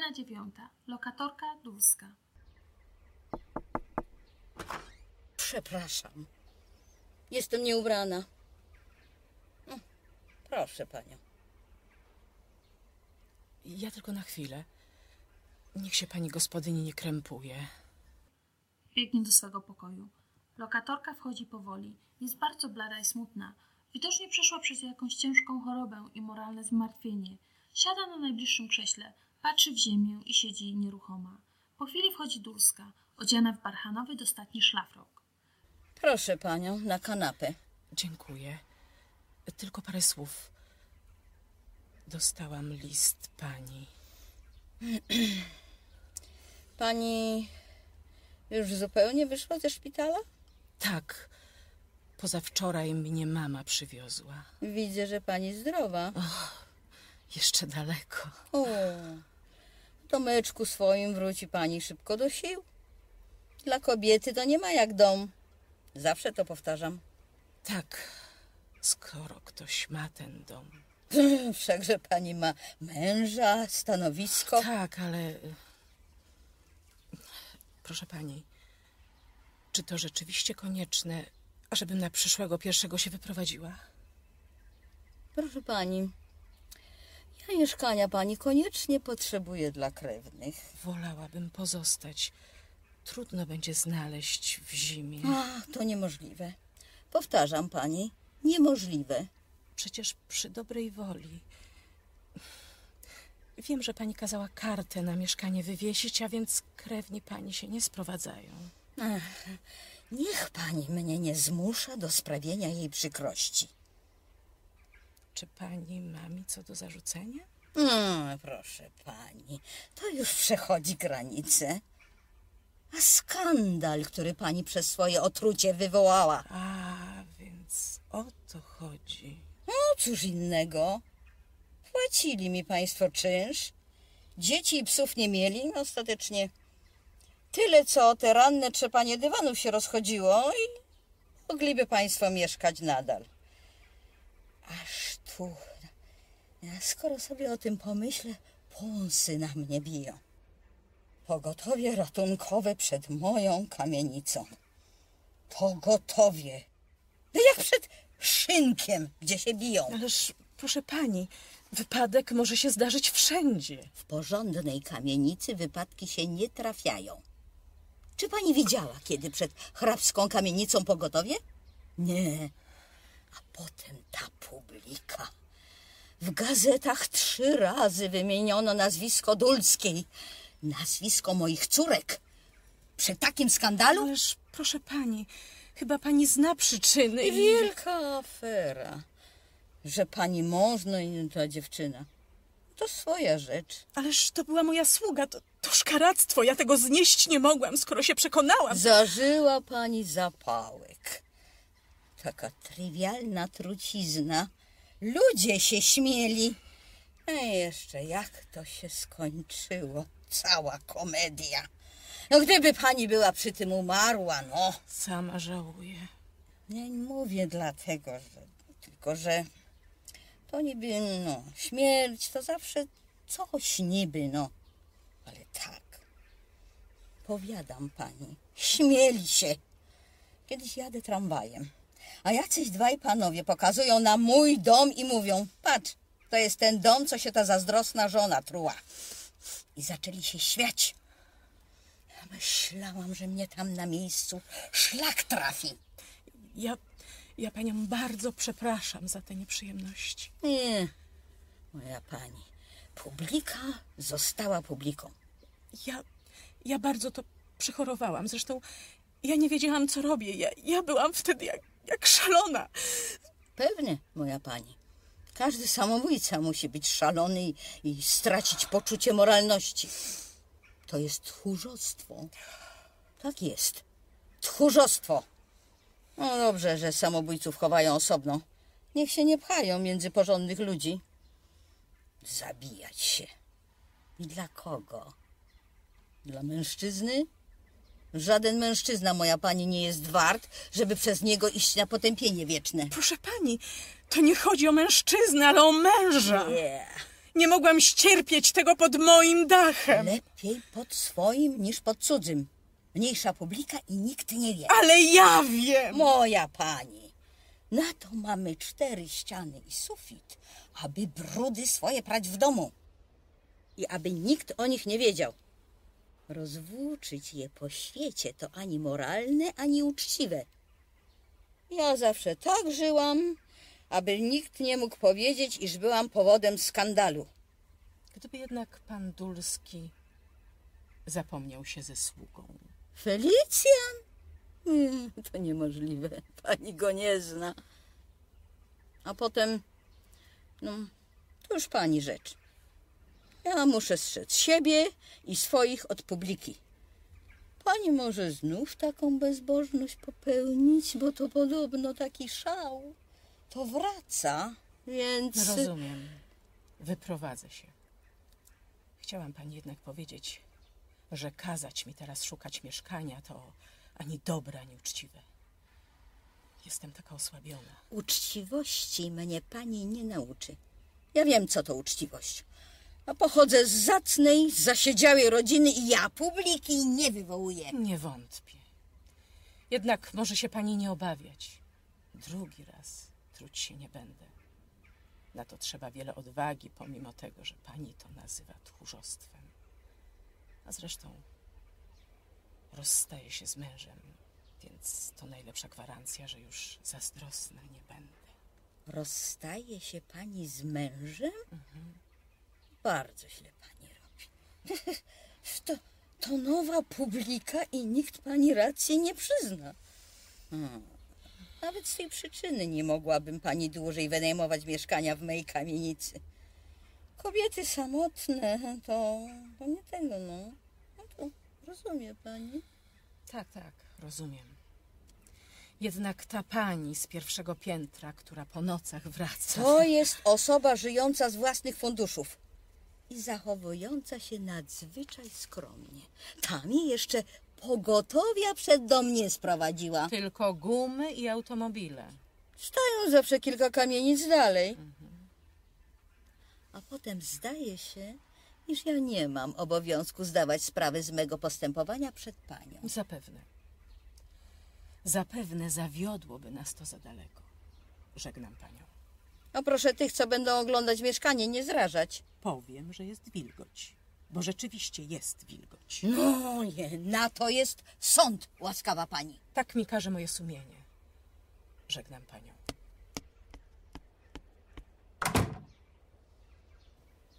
Scena dziewiąta. Lokatorka Dulska. Przepraszam. Jestem nieubrana. Proszę panią. Ja tylko na chwilę. Niech się pani gospodyni nie krępuje. Biegnie do swego pokoju. Lokatorka wchodzi powoli. Jest bardzo blada i smutna. Widocznie przeszła przez jakąś ciężką chorobę i moralne zmartwienie. Siada na najbliższym krześle, patrzy w ziemię i siedzi nieruchoma. Po chwili wchodzi Dulska, odziana w barchanowy dostatni szlafrok. Proszę panią na kanapę. Dziękuję. Tylko parę słów. Dostałam list pani. Pani już zupełnie wyszła ze szpitala? Tak. Pozawczoraj mnie mama przywiozła. Widzę, że pani zdrowa. Jeszcze daleko. O, domeczku swoim wróci pani szybko do sił. Dla kobiety to nie ma jak dom. Zawsze to powtarzam. Tak, skoro ktoś ma ten dom. Wszakże pani ma męża, stanowisko. Tak, ale. y, Proszę pani, czy to rzeczywiście konieczne, ażebym na przyszłego pierwszego się wyprowadziła? Proszę pani, ja mieszkania pani koniecznie potrzebuję dla krewnych. Wolałabym pozostać. Trudno będzie znaleźć w zimie. A, to niemożliwe. Powtarzam pani, niemożliwe. Przecież przy dobrej woli. Wiem, że pani kazała kartę na mieszkanie wywiesić, a więc krewni pani się nie sprowadzają. Ach, niech pani mnie nie zmusza do sprawienia jej przykrości. Czy pani ma mi co do zarzucenia? Mm, proszę pani, to już przechodzi granice. A skandal, który pani przez swoje otrucie wywołała. A, więc o to chodzi. No cóż innego. Płacili mi państwo czynsz. Dzieci i psów nie mieli. Ostatecznie tyle, co te ranne trzepanie dywanów się rozchodziło i mogliby państwo mieszkać nadal. Aż skoro sobie o tym pomyślę, pąsy na mnie biją. Pogotowie ratunkowe przed moją kamienicą. Pogotowie. No jak przed szynkiem, gdzie się biją. Ależ, proszę pani, wypadek może się zdarzyć wszędzie. W porządnej kamienicy wypadki się nie trafiają. Czy pani widziała kiedy przed hrabską kamienicą pogotowie? Nie. A potem ta publika. W gazetach trzy razy wymieniono nazwisko Dulskiej. Nazwisko moich córek. Przy takim skandalu? Ależ, proszę pani, chyba pani zna przyczyny i... Wielka afera. Że pani mąż, no i ta dziewczyna. To swoja rzecz. Ależ to była moja sługa, to, to szkaractwo. Ja tego znieść nie mogłam, skoro się przekonałam. Zażyła pani zapałek. Taka trywialna trucizna. Ludzie się śmieli. A jeszcze jak to się skończyło. Cała komedia. No gdyby pani była przy tym umarła, no. Sama żałuję. Nie mówię dlatego, że tylko, że to niby, no, śmierć to zawsze coś niby, no. Ale tak, powiadam pani, śmieli się. Kiedyś jadę tramwajem, a jacyś dwaj panowie pokazują na mój dom i mówią, patrz, to jest ten dom, co się ta zazdrosna żona truła. I zaczęli się śmiać. Ja myślałam, że mnie tam na miejscu szlak trafi. Ja, ja panią bardzo przepraszam za te nieprzyjemności. Nie, moja pani. Publika została publiką. Ja, ja bardzo to przechorowałam. Zresztą ja nie wiedziałam, co robię. Ja, ja byłam wtedy jak, jak szalona. Pewnie, moja pani. Każdy samobójca musi być szalony i, i stracić poczucie moralności. To jest tchórzostwo. Tak jest. Tchórzostwo. No dobrze, że samobójców chowają osobno. Niech się nie pchają między porządnych ludzi. Zabijać się. I dla kogo? Dla mężczyzny? Żaden mężczyzna, moja pani, nie jest wart, żeby przez niego iść na potępienie wieczne. Proszę pani, to nie chodzi o mężczyznę, ale o męża. Nie. Nie mogłam ścierpieć tego pod moim dachem. Lepiej pod swoim niż pod cudzym. Mniejsza publika i nikt nie wie. Ale ja wiem. Moja pani, na to mamy cztery ściany i sufit, aby brudy swoje prać w domu. I aby nikt o nich nie wiedział. Rozwłóczyć je po świecie to ani moralne, ani uczciwe. Ja zawsze tak żyłam, aby nikt nie mógł powiedzieć, iż byłam powodem skandalu. Gdyby jednak pan Dulski zapomniał się ze sługą. Felicjan? Mm, To niemożliwe. Pani go nie zna. A potem, no, to już pani rzecz. Ja muszę strzec siebie i swoich od publiki. Pani może znów taką bezbożność popełnić, bo to podobno taki szał. To wraca, więc... Rozumiem. Wyprowadzę się. Chciałam pani jednak powiedzieć, że kazać mi teraz szukać mieszkania to ani dobre, ani uczciwe. Jestem taka osłabiona. Uczciwości mnie pani nie nauczy. Ja wiem, co to uczciwość. A pochodzę z zacnej, zasiedziałej rodziny i ja publiki nie wywołuję. Nie wątpię. Jednak może się pani nie obawiać. Drugi raz truć się nie będę. Na to trzeba wiele odwagi, pomimo tego, że pani to nazywa tchórzostwem. A zresztą rozstaję się z mężem, więc to najlepsza gwarancja, że już zazdrosna nie będę. Rozstaje się pani z mężem? Bardzo źle pani robi. To, to nowa publika i nikt pani racji nie przyzna. Hmm. Nawet z tej przyczyny nie mogłabym pani dłużej wynajmować mieszkania w mojej kamienicy. Kobiety samotne to, to nie tego, no. no to rozumie pani. Tak, tak, rozumiem. Jednak ta pani z pierwszego piętra, która po nocach wraca. To jest osoba żyjąca z własnych funduszów i zachowująca się nadzwyczaj skromnie. Ta mi jeszcze pogotowia przed dom nie sprowadziła. Tylko gumy i automobile. Stają zawsze kilka kamienic dalej. A potem zdaje się, iż ja nie mam obowiązku zdawać sprawy z mego postępowania przed panią. Zapewne. Zapewne zawiodłoby nas to za daleko. Żegnam panią. A proszę tych, co będą oglądać mieszkanie, nie zrażać. Powiem, że jest wilgoć. Bo rzeczywiście jest wilgoć. No nie, na to jest sąd, łaskawa pani. Tak mi każe moje sumienie. Żegnam panią.